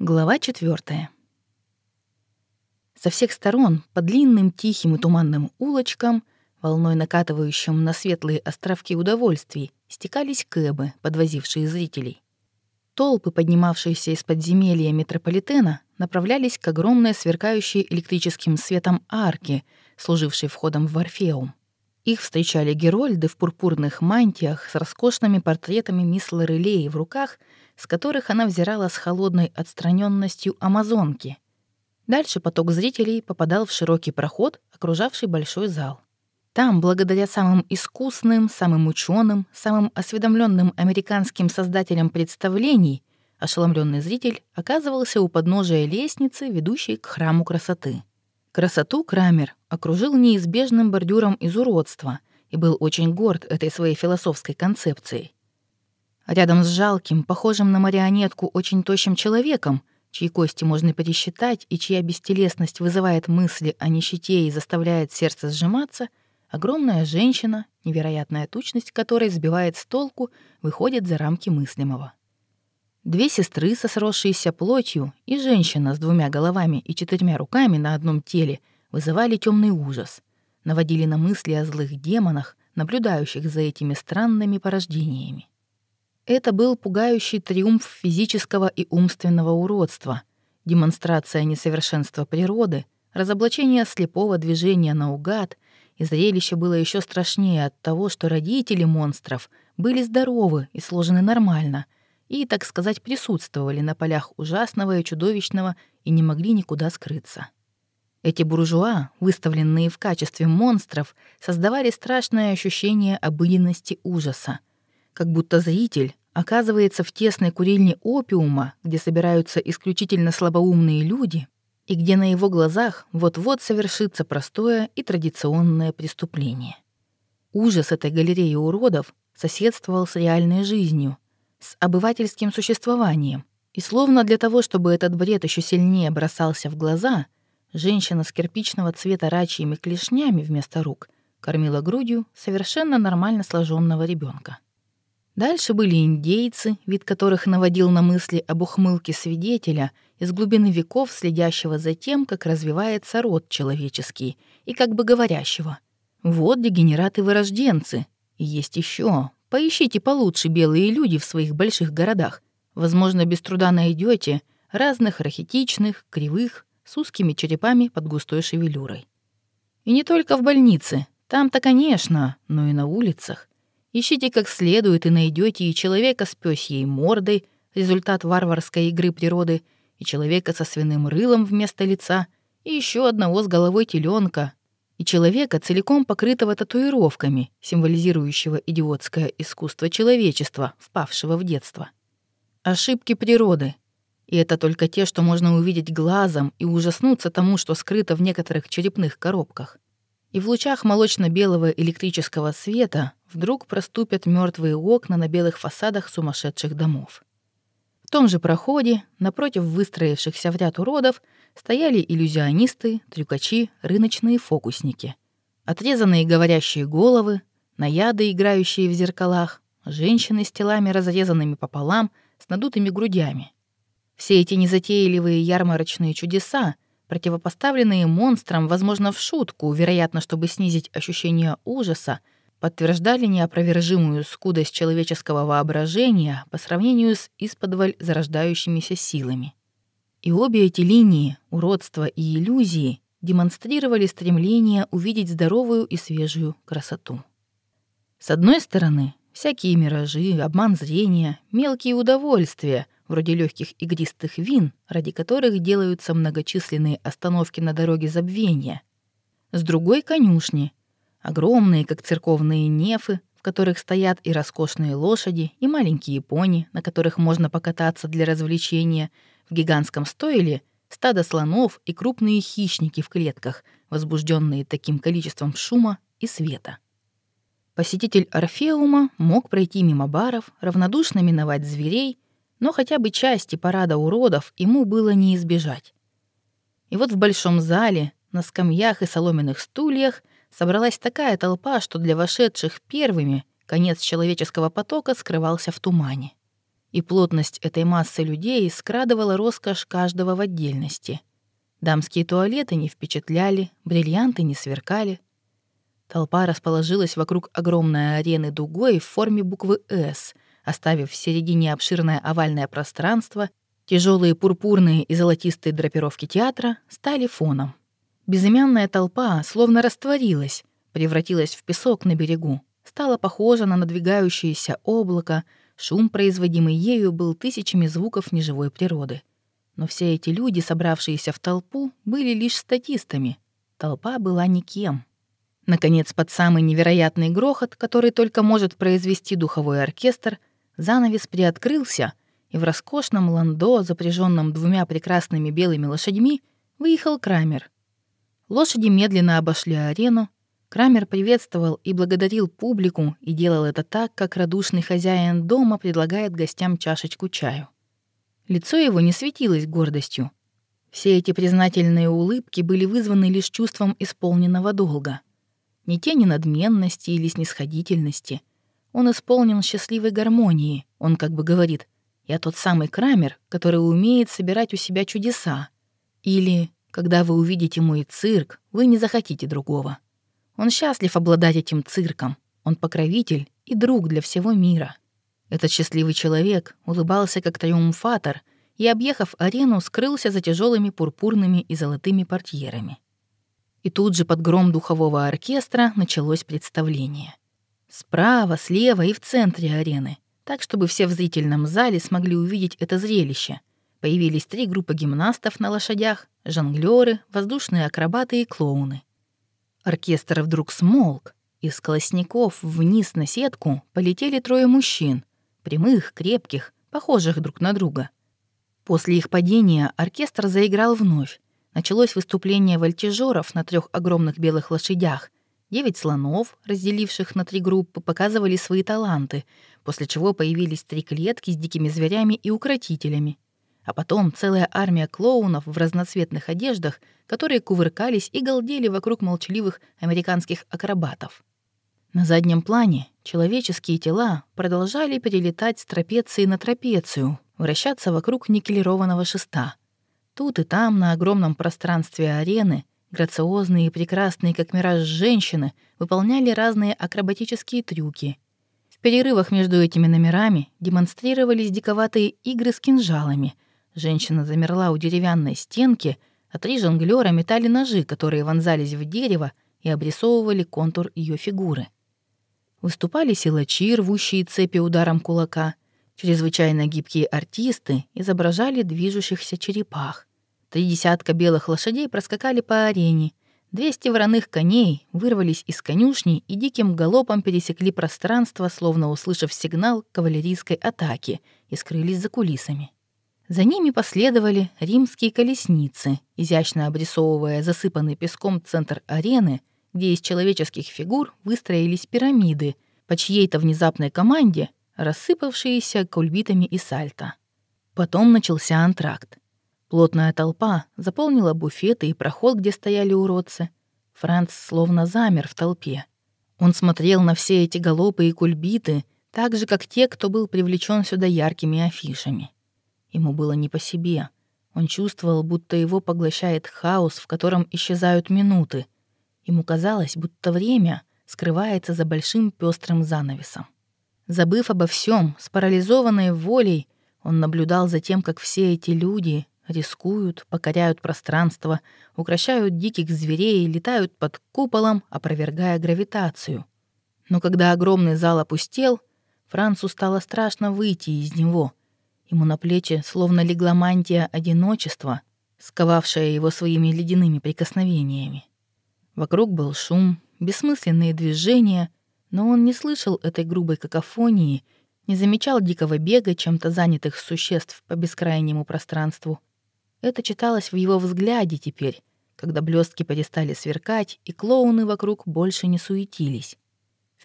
Глава четвертая. Со всех сторон, по длинным тихим и туманным улочкам, волной накатывающим на светлые островки удовольствий, стекались кэбы, подвозившие зрителей. Толпы, поднимавшиеся из подземелья метрополитена, направлялись к огромной сверкающей электрическим светом арке, служившей входом в Орфеум. Их встречали герольды в пурпурных мантиях с роскошными портретами мисс Лорелей в руках — с которых она взирала с холодной отстраненностью амазонки. Дальше поток зрителей попадал в широкий проход, окружавший большой зал. Там, благодаря самым искусным, самым ученым, самым осведомленным американским создателям представлений, ошеломленный зритель оказывался у подножия лестницы, ведущей к храму красоты. Красоту Крамер окружил неизбежным бордюром из уродства и был очень горд этой своей философской концепцией. Рядом с жалким, похожим на марионетку очень тощим человеком, чьи кости можно пересчитать и чья бестелесность вызывает мысли о нищете и заставляет сердце сжиматься, огромная женщина, невероятная тучность которой сбивает с толку, выходит за рамки мыслимого. Две сестры со сросшейся плотью и женщина с двумя головами и четырьмя руками на одном теле вызывали темный ужас, наводили на мысли о злых демонах, наблюдающих за этими странными порождениями. Это был пугающий триумф физического и умственного уродства, демонстрация несовершенства природы, разоблачение слепого движения наугад, и зрелище было еще страшнее от того, что родители монстров были здоровы и сложены нормально, и, так сказать, присутствовали на полях ужасного и чудовищного и не могли никуда скрыться. Эти буржуа, выставленные в качестве монстров, создавали страшное ощущение обыденности ужаса, как будто зритель оказывается в тесной курильне опиума, где собираются исключительно слабоумные люди, и где на его глазах вот-вот совершится простое и традиционное преступление. Ужас этой галереи уродов соседствовал с реальной жизнью, с обывательским существованием, и словно для того, чтобы этот бред еще сильнее бросался в глаза, женщина с кирпичного цвета рачьими клешнями вместо рук кормила грудью совершенно нормально сложенного ребенка. Дальше были индейцы, вид которых наводил на мысли об ухмылке свидетеля из глубины веков, следящего за тем, как развивается род человеческий, и как бы говорящего. Вот дегенераты-вырожденцы. И есть еще. Поищите получше белые люди в своих больших городах. Возможно, без труда найдете разных рахитичных, кривых, с узкими черепами под густой шевелюрой. И не только в больнице. Там-то, конечно, но и на улицах. Ищите как следует и найдете и человека с пёсьей мордой, результат варварской игры природы, и человека со свиным рылом вместо лица, и еще одного с головой теленка, и человека, целиком покрытого татуировками, символизирующего идиотское искусство человечества, впавшего в детство. Ошибки природы. И это только те, что можно увидеть глазом и ужаснуться тому, что скрыто в некоторых черепных коробках. И в лучах молочно-белого электрического света вдруг проступят мертвые окна на белых фасадах сумасшедших домов. В том же проходе, напротив выстроившихся в ряд уродов, стояли иллюзионисты, трюкачи, рыночные фокусники. Отрезанные говорящие головы, наяды, играющие в зеркалах, женщины с телами, разрезанными пополам, с надутыми грудями. Все эти незатейливые ярмарочные чудеса, противопоставленные монстрам, возможно, в шутку, вероятно, чтобы снизить ощущение ужаса, подтверждали неопровержимую скудость человеческого воображения по сравнению с исподволь зарождающимися силами. И обе эти линии, уродства и иллюзии, демонстрировали стремление увидеть здоровую и свежую красоту. С одной стороны, всякие миражи, обман зрения, мелкие удовольствия, вроде легких игристых вин, ради которых делаются многочисленные остановки на дороге забвения. С другой — конюшни, Огромные, как церковные нефы, в которых стоят и роскошные лошади, и маленькие пони, на которых можно покататься для развлечения. В гигантском стойле стадо слонов и крупные хищники в клетках, возбужденные таким количеством шума и света. Посетитель Орфеума мог пройти мимо баров, равнодушно миновать зверей, но хотя бы части парада уродов ему было не избежать. И вот в большом зале, на скамьях и соломенных стульях — собралась такая толпа, что для вошедших первыми конец человеческого потока скрывался в тумане. и плотность этой массы людей скрадывала роскошь каждого в отдельности. Дамские туалеты не впечатляли, бриллианты не сверкали. Толпа расположилась вокруг огромной арены дугой в форме буквы «С», оставив в середине обширное овальное пространство, тяжелые пурпурные и золотистые драпировки театра стали фоном. Безымянная толпа словно растворилась, превратилась в песок на берегу, стала похожа на надвигающееся облако, шум, производимый ею, был тысячами звуков неживой природы. Но все эти люди, собравшиеся в толпу, были лишь статистами. Толпа была никем. Наконец, под самый невероятный грохот, который только может произвести духовой оркестр, занавес приоткрылся, и в роскошном ландо, запряженном двумя прекрасными белыми лошадьми, выехал Крамер. Лошади медленно обошли арену, Крамер приветствовал и благодарил публику и делал это так, как радушный хозяин дома предлагает гостям чашечку чаю. Лицо его не светилось гордостью. Все эти признательные улыбки были вызваны лишь чувством исполненного долга. Ни тени надменности или снисходительности. Он исполнен счастливой гармонии. Он как бы говорит «Я тот самый Крамер, который умеет собирать у себя чудеса». Или «Когда вы увидите мой цирк, вы не захотите другого». Он счастлив обладать этим цирком. Он покровитель и друг для всего мира. Этот счастливый человек улыбался как триумфатор и, объехав арену, скрылся за тяжелыми пурпурными и золотыми портьерами. И тут же под гром духового оркестра началось представление. Справа, слева и в центре арены, так чтобы все в зрительном зале смогли увидеть это зрелище. Появились три группы гимнастов на лошадях, жонглёры, воздушные акробаты и клоуны. Оркестр вдруг смолк. Из колосников вниз на сетку полетели трое мужчин, прямых, крепких, похожих друг на друга. После их падения оркестр заиграл вновь. Началось выступление вольтежеров на трех огромных белых лошадях. Девять слонов, разделивших на три группы, показывали свои таланты, после чего появились три клетки с дикими зверями и укротителями а потом целая армия клоунов в разноцветных одеждах, которые кувыркались и галдели вокруг молчаливых американских акробатов. На заднем плане человеческие тела продолжали перелетать с трапеции на трапецию, вращаться вокруг никелированного шеста. Тут и там, на огромном пространстве арены, грациозные и прекрасные, как мираж женщины, выполняли разные акробатические трюки. В перерывах между этими номерами демонстрировались диковатые игры с кинжалами — Женщина замерла у деревянной стенки, а три жонглёра метали ножи, которые вонзались в дерево и обрисовывали контур ее фигуры. Выступали силачи, рвущие цепи ударом кулака. Чрезвычайно гибкие артисты изображали движущихся черепах. Три десятка белых лошадей проскакали по арене. Двести вороных коней вырвались из конюшни и диким галопом пересекли пространство, словно услышав сигнал кавалерийской атаки, и скрылись за кулисами. За ними последовали римские колесницы, изящно обрисовывая засыпанный песком центр арены, где из человеческих фигур выстроились пирамиды, по чьей-то внезапной команде, рассыпавшиеся кульбитами и сальто. Потом начался антракт. Плотная толпа заполнила буфеты и проход, где стояли уродцы. Франц словно замер в толпе. Он смотрел на все эти галопы и кульбиты, так же, как те, кто был привлечен сюда яркими афишами. Ему было не по себе. Он чувствовал, будто его поглощает хаос, в котором исчезают минуты. Ему казалось, будто время скрывается за большим пестрым занавесом. Забыв обо всем, с парализованной волей, он наблюдал за тем, как все эти люди рискуют, покоряют пространство, укращают диких зверей, летают под куполом, опровергая гравитацию. Но когда огромный зал опустел, Францу стало страшно выйти из него — Ему на плечи словно легла мантия одиночества, сковавшая его своими ледяными прикосновениями. Вокруг был шум, бессмысленные движения, но он не слышал этой грубой какофонии, не замечал дикого бега чем-то занятых существ по бескрайнему пространству. Это читалось в его взгляде теперь, когда блестки перестали сверкать, и клоуны вокруг больше не суетились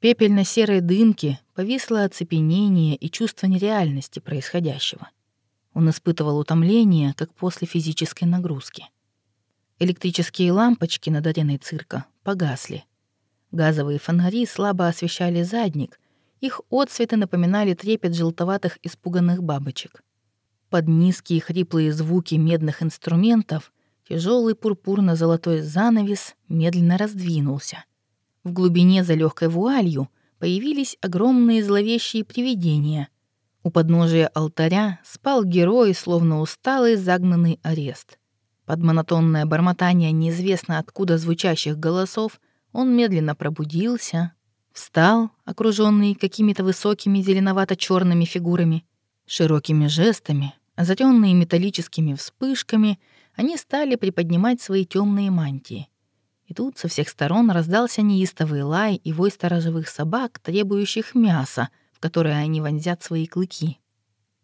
пепельно-серой дымке повисло оцепенение и чувство нереальности происходящего. Он испытывал утомление, как после физической нагрузки. Электрические лампочки над ареной цирка погасли. Газовые фонари слабо освещали задник, Их отцветы напоминали трепет желтоватых испуганных бабочек. Под низкие хриплые звуки медных инструментов тяжелый пурпурно-золотой занавес медленно раздвинулся. В глубине за легкой вуалью появились огромные зловещие привидения. У подножия алтаря спал герой, словно усталый загнанный арест. Под монотонное бормотание неизвестно откуда звучащих голосов он медленно пробудился, встал, окруженный какими-то высокими зеленовато черными фигурами, широкими жестами, озаренные металлическими вспышками, они стали приподнимать свои темные мантии. И тут со всех сторон раздался неистовый лай и вой сторожевых собак, требующих мяса, в которое они вонзят свои клыки.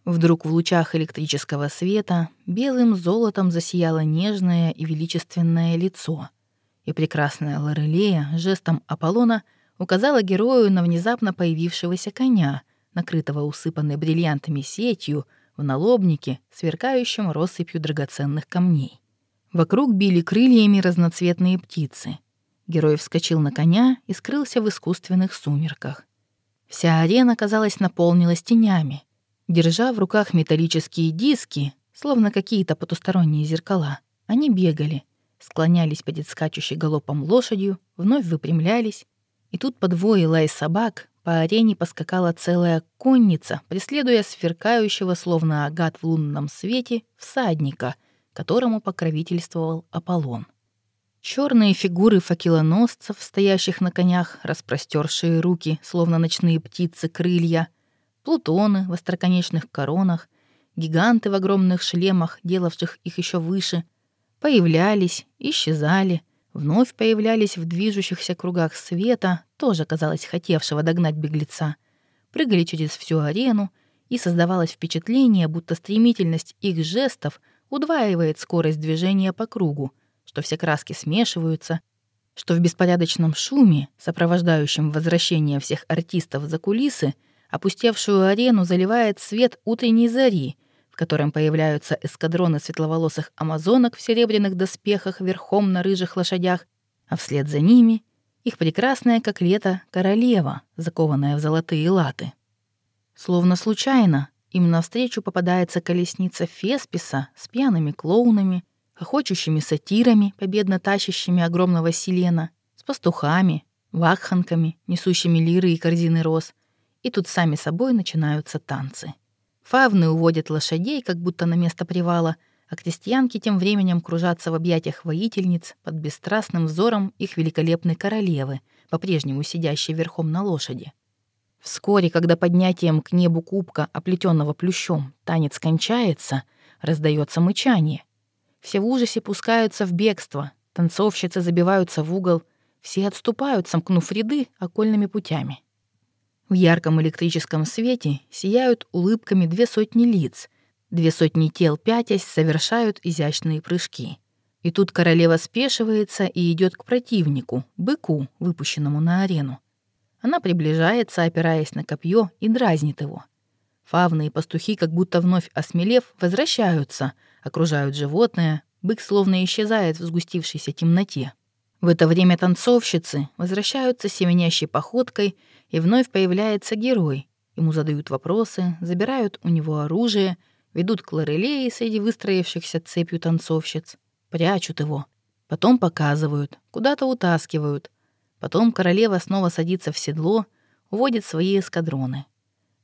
Вдруг в лучах электрического света белым золотом засияло нежное и величественное лицо, и прекрасная Лорелея жестом Аполлона указала герою на внезапно появившегося коня, накрытого усыпанной бриллиантами сетью, в налобнике, сверкающем россыпью драгоценных камней. Вокруг били крыльями разноцветные птицы. Герой вскочил на коня и скрылся в искусственных сумерках. Вся арена, казалось, наполнилась тенями. Держа в руках металлические диски, словно какие-то потусторонние зеркала, они бегали, склонялись перед скачущей галопом лошадью, вновь выпрямлялись, и тут под вой лай собак по арене поскакала целая конница, преследуя сверкающего, словно агат в лунном свете, всадника, которому покровительствовал Аполлон. Черные фигуры факелоносцев, стоящих на конях, распростершие руки, словно ночные птицы, крылья, плутоны в остроконечных коронах, гиганты в огромных шлемах, делавших их еще выше, появлялись, исчезали — вновь появлялись в движущихся кругах света, тоже, казалось, хотевшего догнать беглеца, прыгали через всю арену, и создавалось впечатление, будто стремительность их жестов удваивает скорость движения по кругу, что все краски смешиваются, что в беспорядочном шуме, сопровождающем возвращение всех артистов за кулисы, опустевшую арену заливает свет утренней зари — в котором появляются эскадроны светловолосых амазонок в серебряных доспехах верхом на рыжих лошадях, а вслед за ними их прекрасная, как лето, королева, закованная в золотые латы. Словно случайно им навстречу попадается колесница Фесписа с пьяными клоунами, охочущими сатирами, победно тащащими огромного селена, с пастухами, вакханками, несущими лиры и корзины роз, и тут сами собой начинаются танцы. Фавны уводят лошадей, как будто на место привала, а крестьянки тем временем кружатся в объятиях воительниц под бесстрастным взором их великолепной королевы, по-прежнему сидящей верхом на лошади. Вскоре, когда поднятием к небу кубка, оплетенного плющом, танец кончается, раздается мычание. Все в ужасе пускаются в бегство, танцовщицы забиваются в угол, все отступают, сомкнув ряды окольными путями. В ярком электрическом свете сияют улыбками две сотни лиц, две сотни тел пятясь совершают изящные прыжки. И тут королева спешивается и идет к противнику, быку, выпущенному на арену. Она приближается, опираясь на копье, и дразнит его. Фавны и пастухи, как будто вновь осмелев, возвращаются, окружают животное, бык словно исчезает в сгустившейся темноте. В это время танцовщицы возвращаются семенящей походкой и вновь появляется герой. Ему задают вопросы, забирают у него оружие, ведут к Лорелее среди выстроившихся цепью танцовщиц, прячут его. Потом показывают, куда-то утаскивают. Потом королева снова садится в седло, уводит свои эскадроны.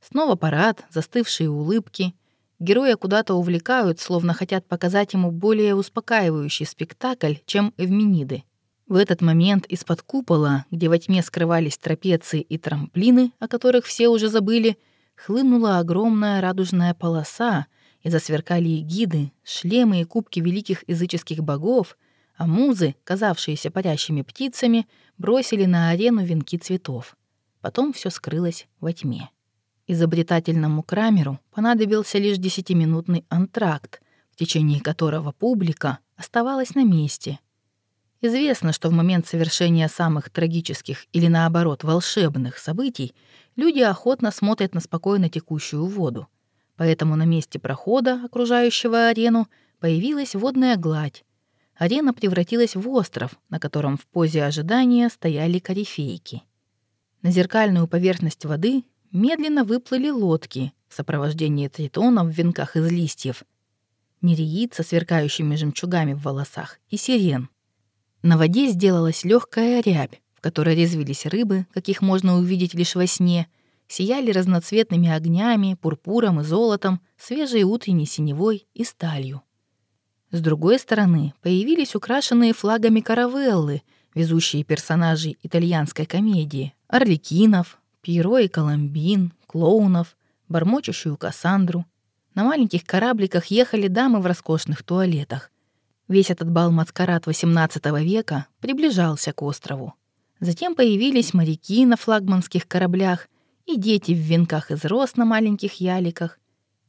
Снова парад, застывшие улыбки. Героя куда-то увлекают, словно хотят показать ему более успокаивающий спектакль, чем Эвмениды. В этот момент из-под купола, где во тьме скрывались трапеции и трамплины, о которых все уже забыли, хлынула огромная радужная полоса, и засверкали эгиды, шлемы и кубки великих языческих богов, а музы, казавшиеся парящими птицами, бросили на арену венки цветов. Потом все скрылось во тьме. Изобретательному Крамеру понадобился лишь десятиминутный антракт, в течение которого публика оставалась на месте — Известно, что в момент совершения самых трагических или, наоборот, волшебных событий люди охотно смотрят на спокойно текущую воду. Поэтому на месте прохода, окружающего арену, появилась водная гладь. Арена превратилась в остров, на котором в позе ожидания стояли корифейки. На зеркальную поверхность воды медленно выплыли лодки в сопровождении тритонов в венках из листьев, нереид со сверкающими жемчугами в волосах и сирен. На воде сделалась легкая рябь, в которой резвились рыбы, каких можно увидеть лишь во сне, сияли разноцветными огнями, пурпуром и золотом, свежей утренней синевой и сталью. С другой стороны появились украшенные флагами каравеллы, везущие персонажей итальянской комедии, орликинов, Пьеро и Коломбин, клоунов, бормочущую Кассандру. На маленьких корабликах ехали дамы в роскошных туалетах. Весь этот бал-маскарад XVIII века приближался к острову. Затем появились моряки на флагманских кораблях и дети в венках из роз на маленьких яликах.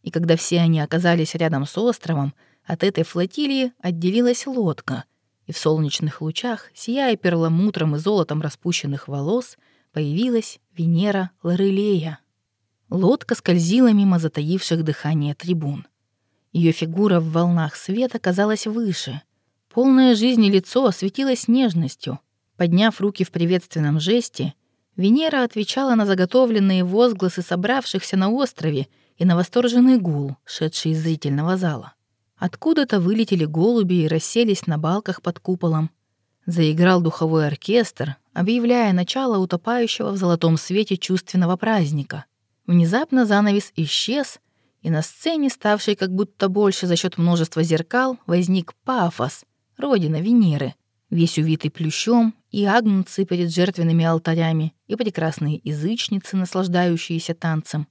И когда все они оказались рядом с островом, от этой флотилии отделилась лодка, и в солнечных лучах, сияя перламутром и золотом распущенных волос, появилась Венера Лорелея. Лодка скользила мимо затаивших дыхание трибун. Ее фигура в волнах света казалась выше. Полное жизни лицо осветилось нежностью. Подняв руки в приветственном жесте, Венера отвечала на заготовленные возгласы собравшихся на острове и на восторженный гул, шедший из зрительного зала. Откуда-то вылетели голуби и расселись на балках под куполом. Заиграл духовой оркестр, объявляя начало утопающего в золотом свете чувственного праздника. Внезапно занавес исчез, и на сцене, ставшей как будто больше за счет множества зеркал, возник Пафос, родина Венеры, весь увитый плющом, и агнцы перед жертвенными алтарями, и прекрасные язычницы, наслаждающиеся танцем.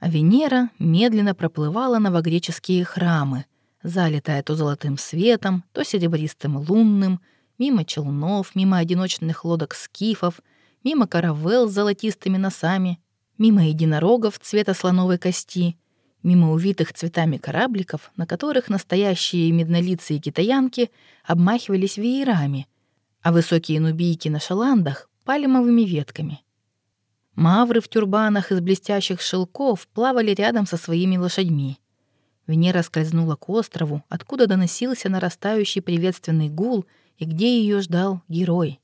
А Венера медленно проплывала новогреческие храмы — залитая то золотым светом, то серебристым лунным, мимо челнов, мимо одиночных лодок скифов, мимо каравелл с золотистыми носами, мимо единорогов цвета слоновой кости, мимо увитых цветами корабликов, на которых настоящие меднолицые китаянки обмахивались веерами, а высокие нубийки на шаландах — пальмовыми ветками. Мавры в тюрбанах из блестящих шелков плавали рядом со своими лошадьми — Венера скользнула к острову, откуда доносился нарастающий приветственный гул и где ее ждал герой.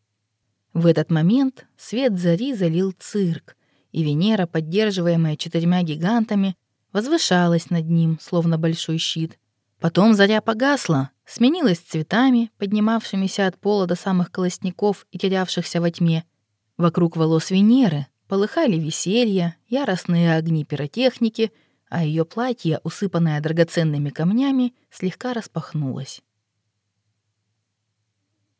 В этот момент свет зари залил цирк, и Венера, поддерживаемая четырьмя гигантами, возвышалась над ним, словно большой щит. Потом заря погасла, сменилась цветами, поднимавшимися от пола до самых колосников и терявшихся во тьме. Вокруг волос Венеры полыхали веселья, яростные огни пиротехники — а ее платье, усыпанное драгоценными камнями, слегка распахнулось.